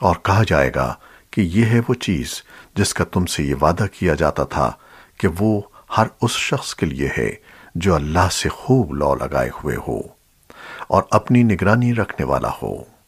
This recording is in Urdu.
اور کہا جائے گا کہ یہ ہے وہ چیز جس کا تم سے یہ وعدہ کیا جاتا تھا کہ وہ ہر اس شخص کے لیے ہے جو اللہ سے خوب لو لگائے ہوئے ہو اور اپنی نگرانی رکھنے والا ہو۔